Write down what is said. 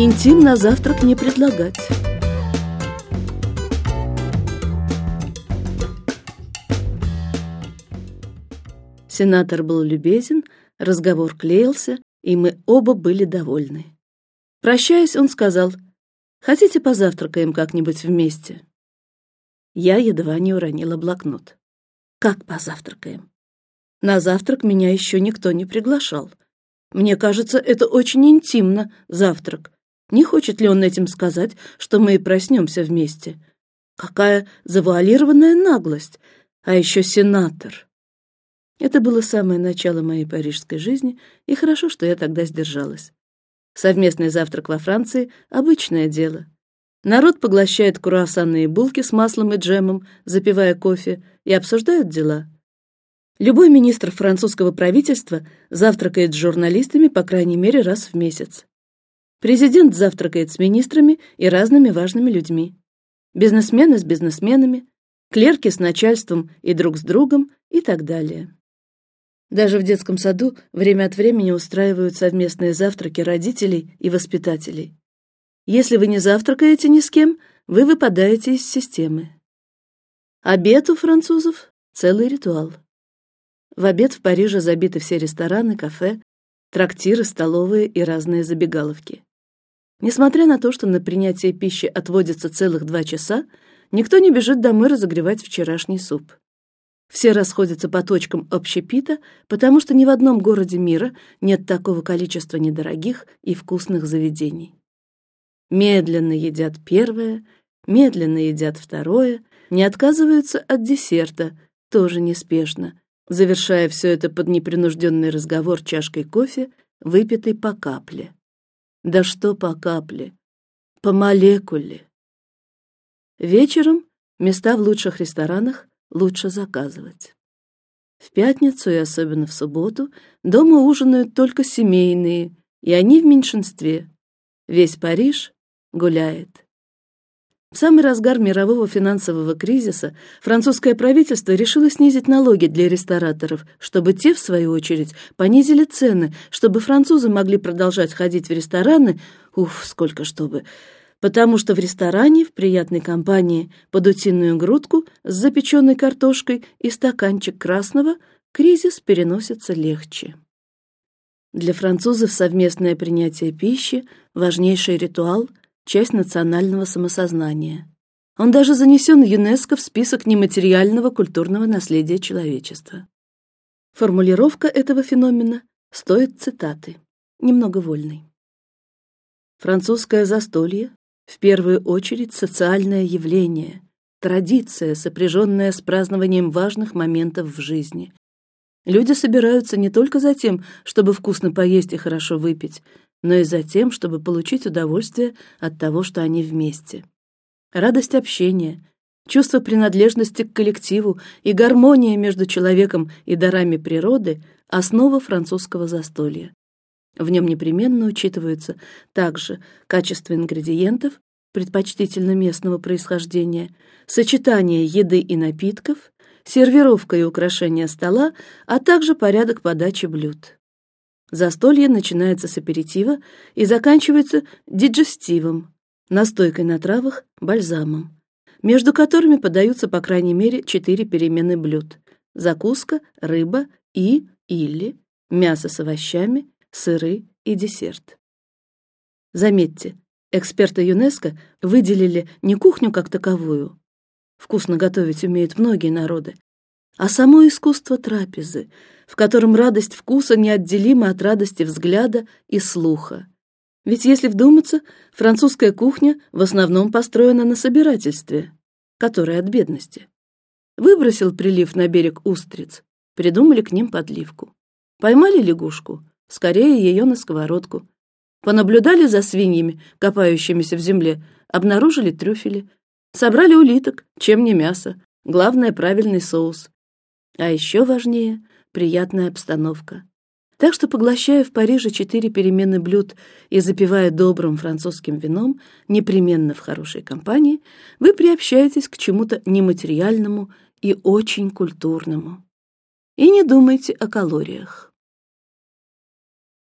Интим на завтрак не предлагать. Сенатор был любезен, разговор клеился, и мы оба были довольны. Прощаясь, он сказал: "Хотите позавтракаем как-нибудь вместе?" Я едва не уронила блокнот. Как позавтракаем? На завтрак меня еще никто не приглашал. Мне кажется, это очень интимно завтрак. Не хочет ли он этим сказать, что мы проснемся вместе? Какая завуалированная наглость! А еще сенатор. Это было самое начало моей парижской жизни, и хорошо, что я тогда сдержалась. Совместный завтрак во Франции — обычное дело. Народ поглощает круассаны и булки с маслом и джемом, запивая кофе, и обсуждают дела. Любой министр французского правительства завтракает с журналистами по крайней мере раз в месяц. Президент завтракает с министрами и разными важными людьми. Бизнесмены с бизнесменами, клерки с начальством и друг с другом и так далее. Даже в детском саду время от времени устраивают совместные завтраки родителей и воспитателей. Если вы не завтракаете ни с кем, вы выпадаете из системы. Обед у французов целый ритуал. В обед в Париже забиты все рестораны, кафе, трактиры, столовые и разные забегаловки. Несмотря на то, что на принятие пищи отводится целых два часа, никто не бежит домой разогревать вчерашний суп. Все расходятся по точкам общепита, потому что ни в одном городе мира нет такого количества недорогих и вкусных заведений. Медленно едят первое, медленно едят второе, не отказываются от десерта, тоже неспешно, завершая все это под непринужденный разговор чашкой кофе, выпитой по капле. Да что по капле, по молекуле. Вечером места в лучших ресторанах лучше заказывать. В пятницу и особенно в субботу дома ужинают только семейные, и они в меньшинстве. Весь Париж гуляет. В самый разгар мирового финансового кризиса французское правительство решило снизить налоги для рестораторов, чтобы те, в свою очередь, понизили цены, чтобы французы могли продолжать ходить в рестораны. Уф, сколько чтобы! потому что в ресторане в приятной компании под утиную грудку с запеченной картошкой и стаканчик красного кризис переносится легче. Для французов совместное принятие пищи важнейший ритуал, часть национального самосознания. Он даже занесен ЮНЕСКО в список нематериального культурного наследия человечества. Формулировка этого феномена стоит цитаты, немного вольной. Французское застолье в первую очередь социальное явление, традиция, сопряженная с празднованием важных моментов в жизни. Люди собираются не только за тем, чтобы вкусно поесть и хорошо выпить, но и за тем, чтобы получить удовольствие от того, что они вместе. Радость общения, чувство принадлежности к коллективу и гармония между человеком и дарами природы – основа французского застолья. В нем непременно учитываются также качество ингредиентов, предпочтительно местного происхождения, сочетание еды и напитков, сервировка и украшение стола, а также порядок подачи блюд. Застолье начинается с аперитива и заканчивается диджестивом, настойкой на травах, бальзамом, между которыми подаются по крайней мере четыре перемены блюд: закуска, рыба и или мясо с овощами, сыры и десерт. Заметьте, эксперты ЮНЕСКО выделили не кухню как таковую. Вкусно готовить умеют многие народы, а само искусство трапезы, в котором радость вкуса неотделима от радости взгляда и слуха. Ведь если вдуматься, французская кухня в основном построена на собирательстве, которое от бедности. Выбросил прилив на берег устриц, придумали к ним подливку. Поймали лягушку, скорее ее на сковородку. Понаблюдали за свиньями, копающимися в земле, обнаружили трюфели, собрали улиток, чем не мясо. Главное правильный соус, а еще важнее приятная обстановка. Так что, поглощая в Париже четыре перемены блюд и запивая добрым французским вином, непременно в хорошей компании, вы приобщаетесь к чему-то нематериальному и очень культурному. И не думайте о калориях.